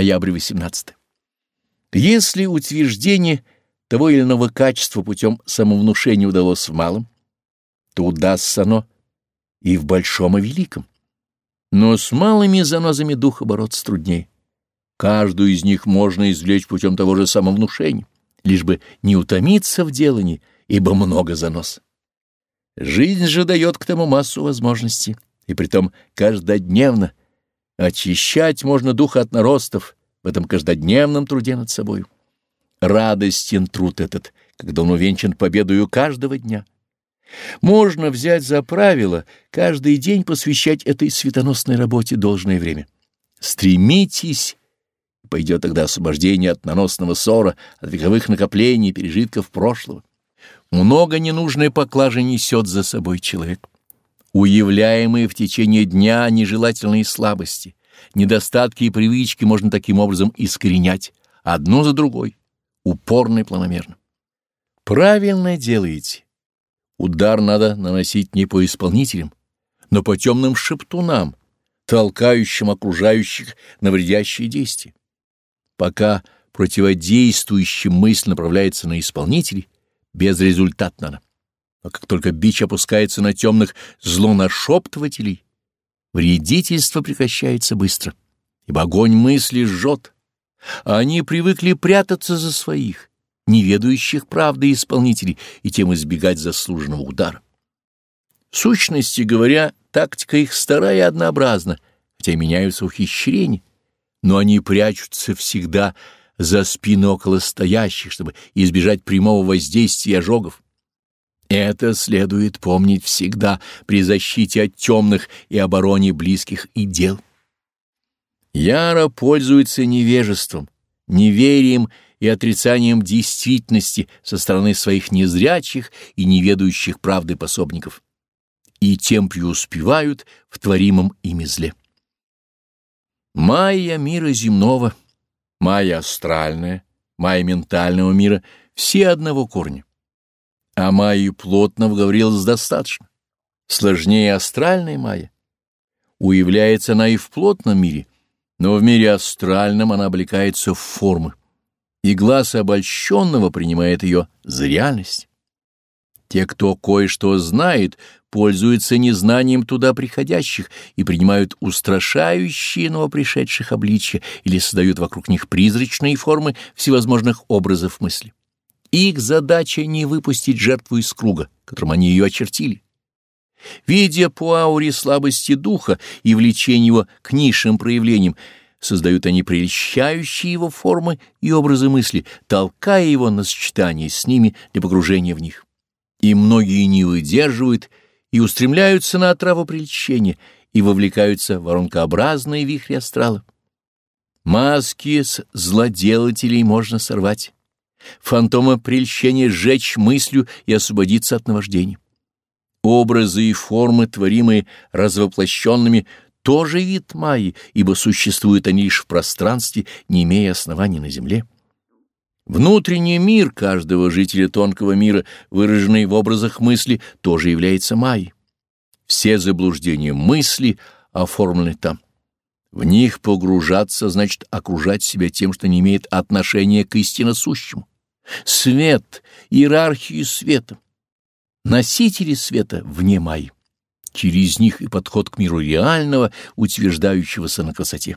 Ноябрь 18. Если утверждение того или иного качества путем самовнушения удалось в малом, то удастся оно и в большом и великом. Но с малыми занозами духа бороться труднее. Каждую из них можно извлечь путем того же самовнушения, лишь бы не утомиться в делании, ибо много занос. Жизнь же дает к тому массу возможностей, и притом каждодневно. Очищать можно духа от наростов в этом каждодневном труде над собой. Радостен труд этот, когда он увенчан победою каждого дня. Можно взять за правило каждый день посвящать этой светоносной работе должное время. Стремитесь, пойдет тогда освобождение от наносного ссора, от вековых накоплений, пережитков прошлого. Много ненужной поклажи несет за собой человек. Уявляемые в течение дня нежелательные слабости, недостатки и привычки можно таким образом искоренять, одну за другой, упорно и планомерно. Правильно делаете. Удар надо наносить не по исполнителям, но по темным шептунам, толкающим окружающих на вредящие действия. Пока противодействующая мысль направляется на исполнителей, безрезультатно. Но как только бич опускается на темных злонашептывателей, вредительство прекращается быстро, ибо огонь мысли жжет, а они привыкли прятаться за своих, неведающих правды исполнителей, и тем избегать заслуженного удара. В сущности говоря, тактика их старая и однообразна, хотя меняются ухищрения, но они прячутся всегда за спины около стоящих, чтобы избежать прямого воздействия ожогов. Это следует помнить всегда при защите от темных и обороне близких и дел. Яро пользуется невежеством, неверием и отрицанием действительности со стороны своих незрячих и неведающих правды пособников, и тем преуспевают в творимом ими зле. Майя мира земного — майя астральная, майя ментального мира — все одного корня. А майю плотного говорилось достаточно. Сложнее астральной майя. Уявляется она и в плотном мире, но в мире астральном она облекается в формы, и глаз обольщенного принимает ее за реальность. Те, кто кое-что знает, пользуются незнанием туда приходящих и принимают устрашающие новопришедших обличья или создают вокруг них призрачные формы всевозможных образов мысли. Их задача не выпустить жертву из круга, которым они ее очертили. Видя по ауре слабости духа и влечение его к низшим проявлениям, создают они прельщающие его формы и образы мысли, толкая его на сочетание с ними для погружения в них и многие не выдерживают и устремляются на отраву прельщения и вовлекаются в воронкообразные вихри астрала. Маски с злоделателей можно сорвать, фантома прельщения сжечь мыслью и освободиться от наваждений. Образы и формы, творимые развоплощенными, тоже вид Майи, ибо существуют они лишь в пространстве, не имея оснований на земле. Внутренний мир каждого жителя тонкого мира, выраженный в образах мысли, тоже является майей. Все заблуждения мысли оформлены там. В них погружаться значит окружать себя тем, что не имеет отношения к истинно сущему. Свет, иерархию света. Носители света вне майи. Через них и подход к миру реального, утверждающегося на красоте.